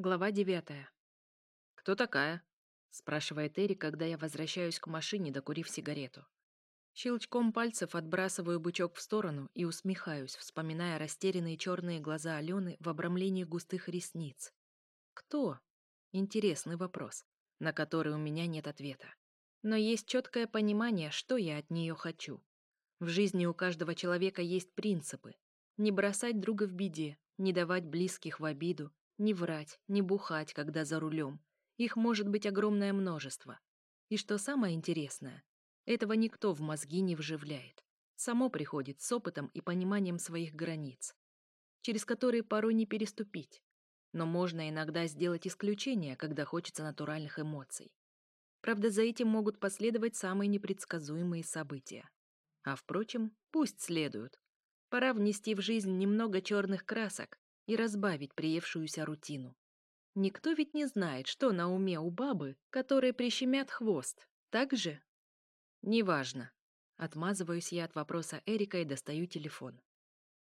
Глава 9. «Кто такая?» — спрашивает Эри, когда я возвращаюсь к машине, докурив сигарету. Щелчком пальцев отбрасываю бычок в сторону и усмехаюсь, вспоминая растерянные черные глаза Алены в обрамлении густых ресниц. «Кто?» — интересный вопрос, на который у меня нет ответа. Но есть четкое понимание, что я от нее хочу. В жизни у каждого человека есть принципы. Не бросать друга в беде, не давать близких в обиду, не врать, не бухать, когда за рулем. Их может быть огромное множество. И что самое интересное, этого никто в мозги не вживляет. Само приходит с опытом и пониманием своих границ, через которые порой не переступить. Но можно иногда сделать исключение, когда хочется натуральных эмоций. Правда, за этим могут последовать самые непредсказуемые события. А впрочем, пусть следуют. Пора внести в жизнь немного черных красок, и разбавить приевшуюся рутину. Никто ведь не знает, что на уме у бабы, которые прищемят хвост, так же? Неважно. Отмазываюсь я от вопроса Эрика и достаю телефон.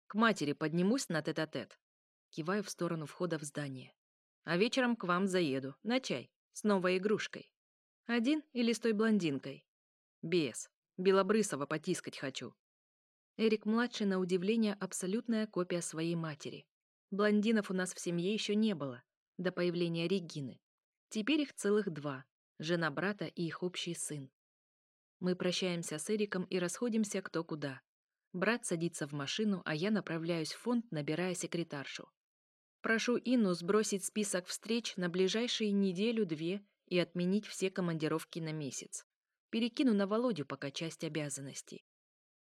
К матери поднимусь на тет-а-тет. -а -тет. Киваю в сторону входа в здание. А вечером к вам заеду, на чай, с новой игрушкой. Один или с той блондинкой? Без. Белобрысова потискать хочу. Эрик-младший, на удивление, абсолютная копия своей матери. Блондинов у нас в семье еще не было, до появления Регины. Теперь их целых два – жена брата и их общий сын. Мы прощаемся с Эриком и расходимся кто куда. Брат садится в машину, а я направляюсь в фонд, набирая секретаршу. Прошу Инну сбросить список встреч на ближайшие неделю-две и отменить все командировки на месяц. Перекину на Володю пока часть обязанностей.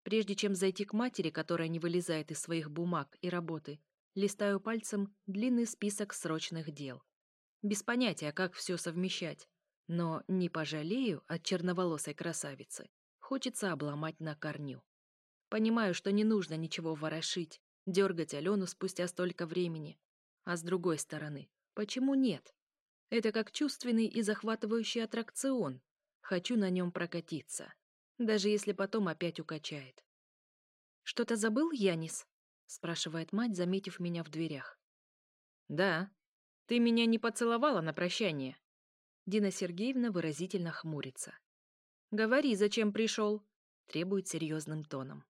Прежде чем зайти к матери, которая не вылезает из своих бумаг и работы, листаю пальцем длинный список срочных дел. Без понятия, как все совмещать. Но не пожалею от черноволосой красавицы. Хочется обломать на корню. Понимаю, что не нужно ничего ворошить, дергать Алену спустя столько времени. А с другой стороны, почему нет? Это как чувственный и захватывающий аттракцион. Хочу на нем прокатиться. Даже если потом опять укачает. «Что-то забыл, Янис?» спрашивает мать, заметив меня в дверях. Да. Ты меня не поцеловала на прощание. Дина Сергеевна выразительно хмурится. Говори, зачем пришел? требует серьезным тоном.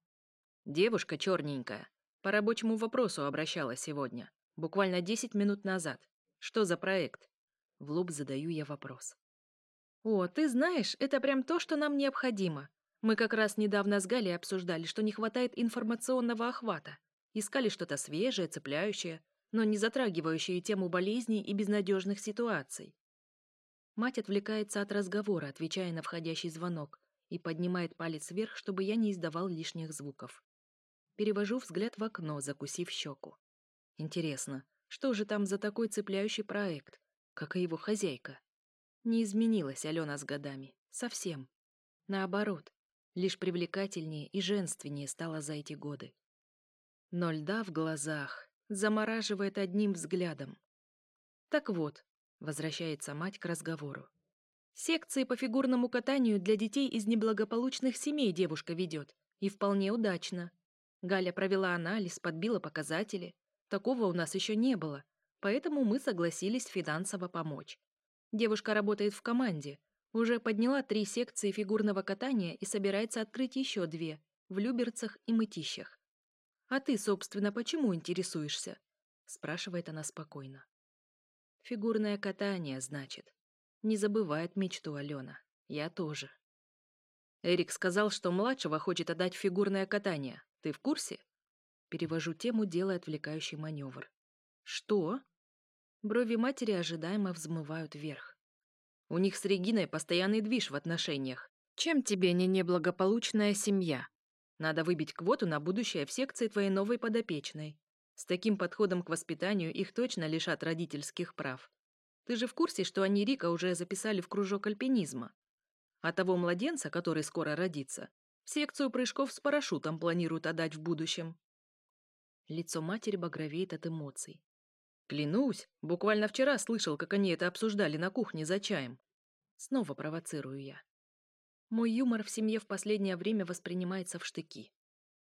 Девушка черненькая. По рабочему вопросу обращалась сегодня. Буквально 10 минут назад. Что за проект? В лоб задаю я вопрос. О, ты знаешь, это прям то, что нам необходимо. Мы как раз недавно с Галей обсуждали, что не хватает информационного охвата искали что-то свежее, цепляющее, но не затрагивающее тему болезней и безнадежных ситуаций. Мать отвлекается от разговора, отвечая на входящий звонок, и поднимает палец вверх, чтобы я не издавал лишних звуков. Перевожу взгляд в окно, закусив щеку. Интересно, что же там за такой цепляющий проект, как и его хозяйка? Не изменилась Алена с годами. Совсем. Наоборот, лишь привлекательнее и женственнее стала за эти годы но льда в глазах, замораживает одним взглядом. «Так вот», — возвращается мать к разговору. «Секции по фигурному катанию для детей из неблагополучных семей девушка ведет, и вполне удачно. Галя провела анализ, подбила показатели. Такого у нас еще не было, поэтому мы согласились финансово помочь. Девушка работает в команде, уже подняла три секции фигурного катания и собирается открыть еще две в Люберцах и Мытищах. «А ты, собственно, почему интересуешься?» – спрашивает она спокойно. «Фигурное катание, значит. Не забывает мечту Алена. Я тоже». Эрик сказал, что младшего хочет отдать фигурное катание. Ты в курсе? Перевожу тему, делая отвлекающий маневр. Что? Брови матери ожидаемо взмывают вверх. У них с Региной постоянный движ в отношениях. Чем тебе не неблагополучная семья? Надо выбить квоту на будущее в секции твоей новой подопечной. С таким подходом к воспитанию их точно лишат родительских прав. Ты же в курсе, что они Рика уже записали в кружок альпинизма? А того младенца, который скоро родится, в секцию прыжков с парашютом планируют отдать в будущем. Лицо матери багровеет от эмоций. Клянусь, буквально вчера слышал, как они это обсуждали на кухне за чаем. Снова провоцирую я. Мой юмор в семье в последнее время воспринимается в штыки.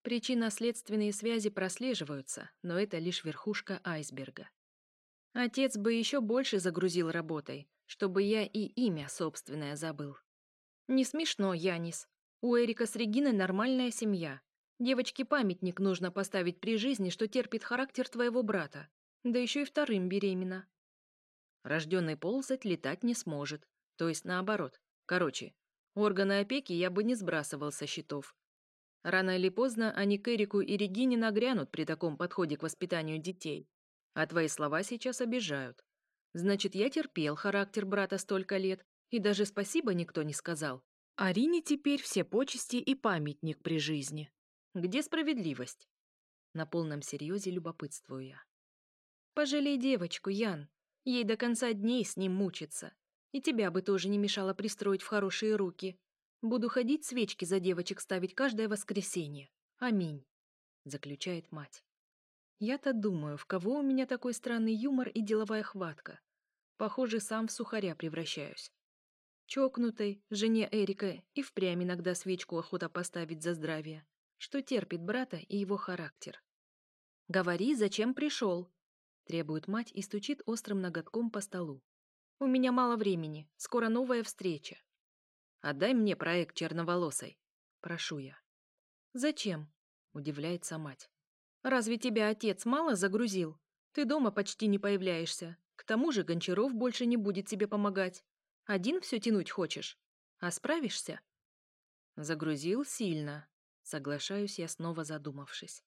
Причинно-следственные связи прослеживаются, но это лишь верхушка айсберга. Отец бы еще больше загрузил работой, чтобы я и имя собственное забыл. Не смешно, Янис. У Эрика с Региной нормальная семья. Девочке памятник нужно поставить при жизни, что терпит характер твоего брата. Да еще и вторым беременна. Рожденный ползать летать не сможет. То есть наоборот. Короче, Органы опеки я бы не сбрасывал со счетов. Рано или поздно они к Эрику и Регине нагрянут при таком подходе к воспитанию детей. А твои слова сейчас обижают. Значит, я терпел характер брата столько лет, и даже спасибо никто не сказал. А Рине теперь все почести и памятник при жизни. Где справедливость? На полном серьезе любопытствую я. Пожалей девочку, Ян. Ей до конца дней с ним мучиться. И тебя бы тоже не мешало пристроить в хорошие руки. Буду ходить свечки за девочек ставить каждое воскресенье. Аминь», — заключает мать. «Я-то думаю, в кого у меня такой странный юмор и деловая хватка. Похоже, сам в сухаря превращаюсь. Чокнутой, жене Эрика и впрямь иногда свечку охота поставить за здравие, что терпит брата и его характер. «Говори, зачем пришел?» — требует мать и стучит острым ноготком по столу. У меня мало времени, скоро новая встреча. Отдай мне проект черноволосой. Прошу я. Зачем? Удивляется мать. Разве тебя отец мало загрузил? Ты дома почти не появляешься. К тому же Гончаров больше не будет тебе помогать. Один все тянуть хочешь? А справишься? Загрузил сильно. Соглашаюсь я, снова задумавшись.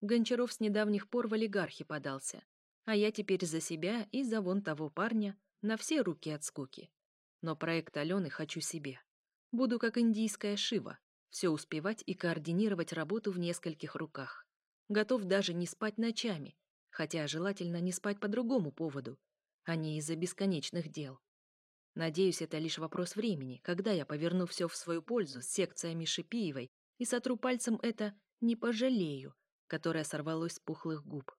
Гончаров с недавних пор в олигархи подался. А я теперь за себя и за вон того парня на все руки от скуки. Но проект Алены хочу себе. Буду как индийская Шива, все успевать и координировать работу в нескольких руках. Готов даже не спать ночами, хотя желательно не спать по другому поводу, а не из-за бесконечных дел. Надеюсь, это лишь вопрос времени, когда я поверну все в свою пользу с секциями Шипиевой и сотру пальцем это «не пожалею», которое сорвалось с пухлых губ.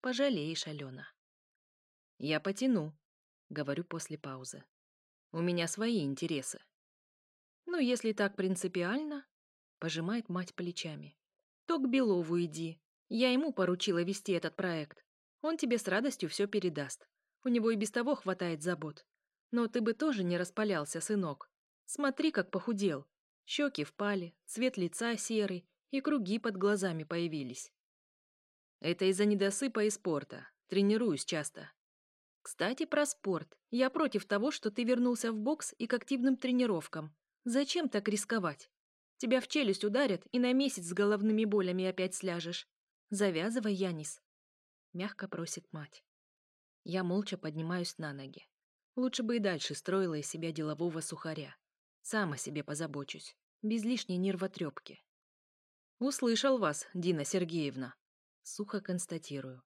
Пожалеешь, Алена. Я потяну, Говорю после паузы. У меня свои интересы. Ну, если так принципиально, пожимает мать плечами. То к Белову иди. Я ему поручила вести этот проект. Он тебе с радостью все передаст. У него и без того хватает забот. Но ты бы тоже не распалялся, сынок. Смотри, как похудел. Щеки впали, цвет лица серый, и круги под глазами появились. Это из-за недосыпа и спорта. Тренируюсь часто. Кстати, про спорт. Я против того, что ты вернулся в бокс и к активным тренировкам. Зачем так рисковать? Тебя в челюсть ударят, и на месяц с головными болями опять сляжешь. Завязывай, Янис. Мягко просит мать. Я молча поднимаюсь на ноги. Лучше бы и дальше строила из себя делового сухаря. Сам о себе позабочусь. Без лишней нервотрепки. «Услышал вас, Дина Сергеевна», — сухо констатирую.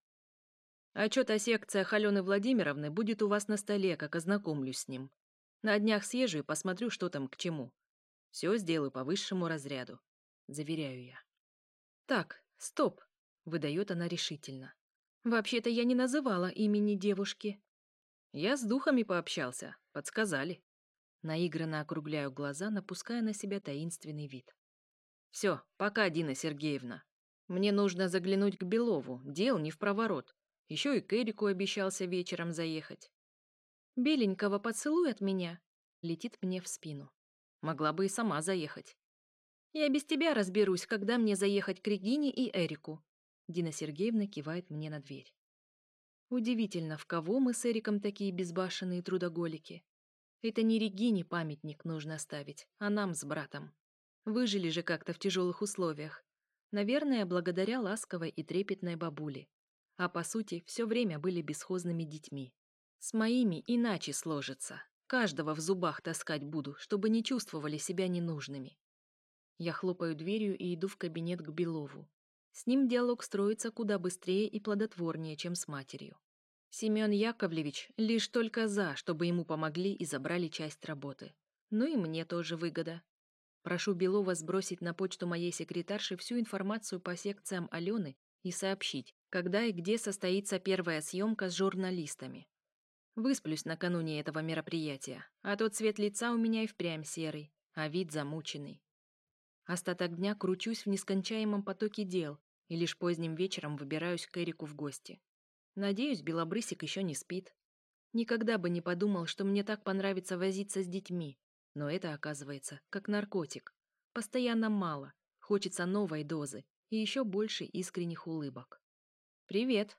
Отчет о секциях Алены Владимировны будет у вас на столе, как ознакомлюсь с ним. На днях съезжу и посмотрю, что там к чему. Все сделаю по высшему разряду. Заверяю я. Так, стоп, выдает она решительно. Вообще-то я не называла имени девушки. Я с духами пообщался, подсказали. Наигранно округляю глаза, напуская на себя таинственный вид. Все, пока, Дина Сергеевна. Мне нужно заглянуть к Белову, дел не в проворот. Еще и Кэрику обещался вечером заехать. «Беленького поцелуй от меня!» Летит мне в спину. Могла бы и сама заехать. «Я без тебя разберусь, когда мне заехать к Регине и Эрику!» Дина Сергеевна кивает мне на дверь. Удивительно, в кого мы с Эриком такие безбашенные трудоголики. Это не Регине памятник нужно ставить, а нам с братом. Выжили же как-то в тяжелых условиях. Наверное, благодаря ласковой и трепетной бабуле а по сути все время были бесхозными детьми. С моими иначе сложится. Каждого в зубах таскать буду, чтобы не чувствовали себя ненужными. Я хлопаю дверью и иду в кабинет к Белову. С ним диалог строится куда быстрее и плодотворнее, чем с матерью. Семен Яковлевич лишь только за, чтобы ему помогли и забрали часть работы. Ну и мне тоже выгода. Прошу Белова сбросить на почту моей секретарши всю информацию по секциям Алены и сообщить, когда и где состоится первая съемка с журналистами. Высплюсь накануне этого мероприятия, а то цвет лица у меня и впрямь серый, а вид замученный. Остаток дня кручусь в нескончаемом потоке дел и лишь поздним вечером выбираюсь к Эрику в гости. Надеюсь, Белобрысик еще не спит. Никогда бы не подумал, что мне так понравится возиться с детьми, но это оказывается как наркотик. Постоянно мало, хочется новой дозы и еще больше искренних улыбок. «Привет!»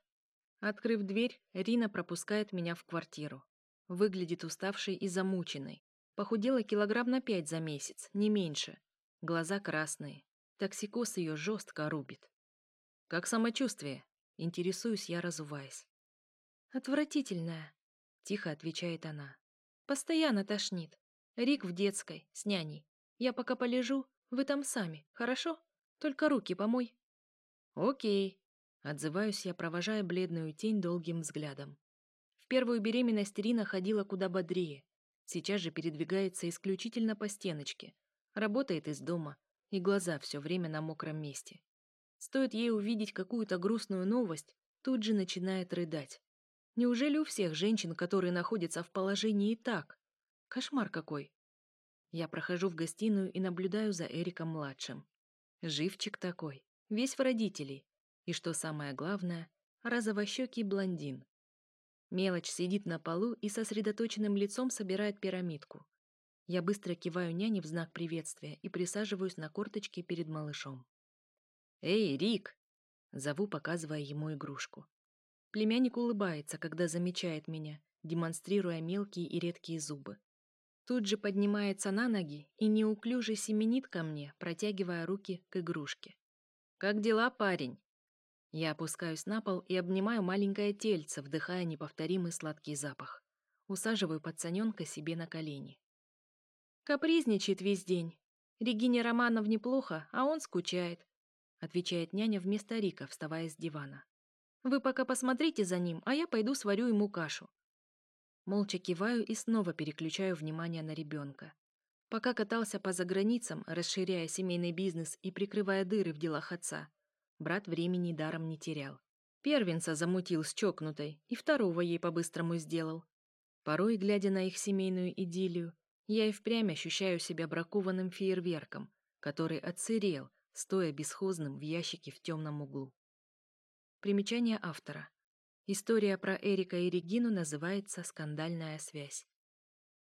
Открыв дверь, Рина пропускает меня в квартиру. Выглядит уставшей и замученной. Похудела килограмм на пять за месяц, не меньше. Глаза красные. Токсикоз ее жестко рубит. «Как самочувствие?» Интересуюсь я, разуваясь. Отвратительное. — тихо отвечает она. «Постоянно тошнит. Рик в детской, с няней. Я пока полежу, вы там сами, хорошо? Только руки помой». «Окей», Отзываюсь я, провожая бледную тень долгим взглядом. В первую беременность Рина ходила куда бодрее. Сейчас же передвигается исключительно по стеночке. Работает из дома, и глаза все время на мокром месте. Стоит ей увидеть какую-то грустную новость, тут же начинает рыдать. Неужели у всех женщин, которые находятся в положении и так? Кошмар какой. Я прохожу в гостиную и наблюдаю за Эриком-младшим. Живчик такой, весь в родителей и, что самое главное, розовощекий блондин. Мелочь сидит на полу и сосредоточенным лицом собирает пирамидку. Я быстро киваю няне в знак приветствия и присаживаюсь на корточки перед малышом. «Эй, Рик!» — зову, показывая ему игрушку. Племянник улыбается, когда замечает меня, демонстрируя мелкие и редкие зубы. Тут же поднимается на ноги и неуклюже семенит ко мне, протягивая руки к игрушке. «Как дела, парень?» Я опускаюсь на пол и обнимаю маленькое тельце, вдыхая неповторимый сладкий запах. Усаживаю пацаненка себе на колени. «Капризничает весь день. Регине Романов неплохо, а он скучает», отвечает няня вместо Рика, вставая с дивана. «Вы пока посмотрите за ним, а я пойду сварю ему кашу». Молча киваю и снова переключаю внимание на ребенка. Пока катался по заграницам, расширяя семейный бизнес и прикрывая дыры в делах отца, Брат времени даром не терял. Первенца замутил с чокнутой, и второго ей по-быстрому сделал. Порой, глядя на их семейную идиллию, я и впрямь ощущаю себя бракованным фейерверком, который отсырел, стоя бесхозным в ящике в темном углу. Примечание автора. История про Эрика и Регину называется «Скандальная связь».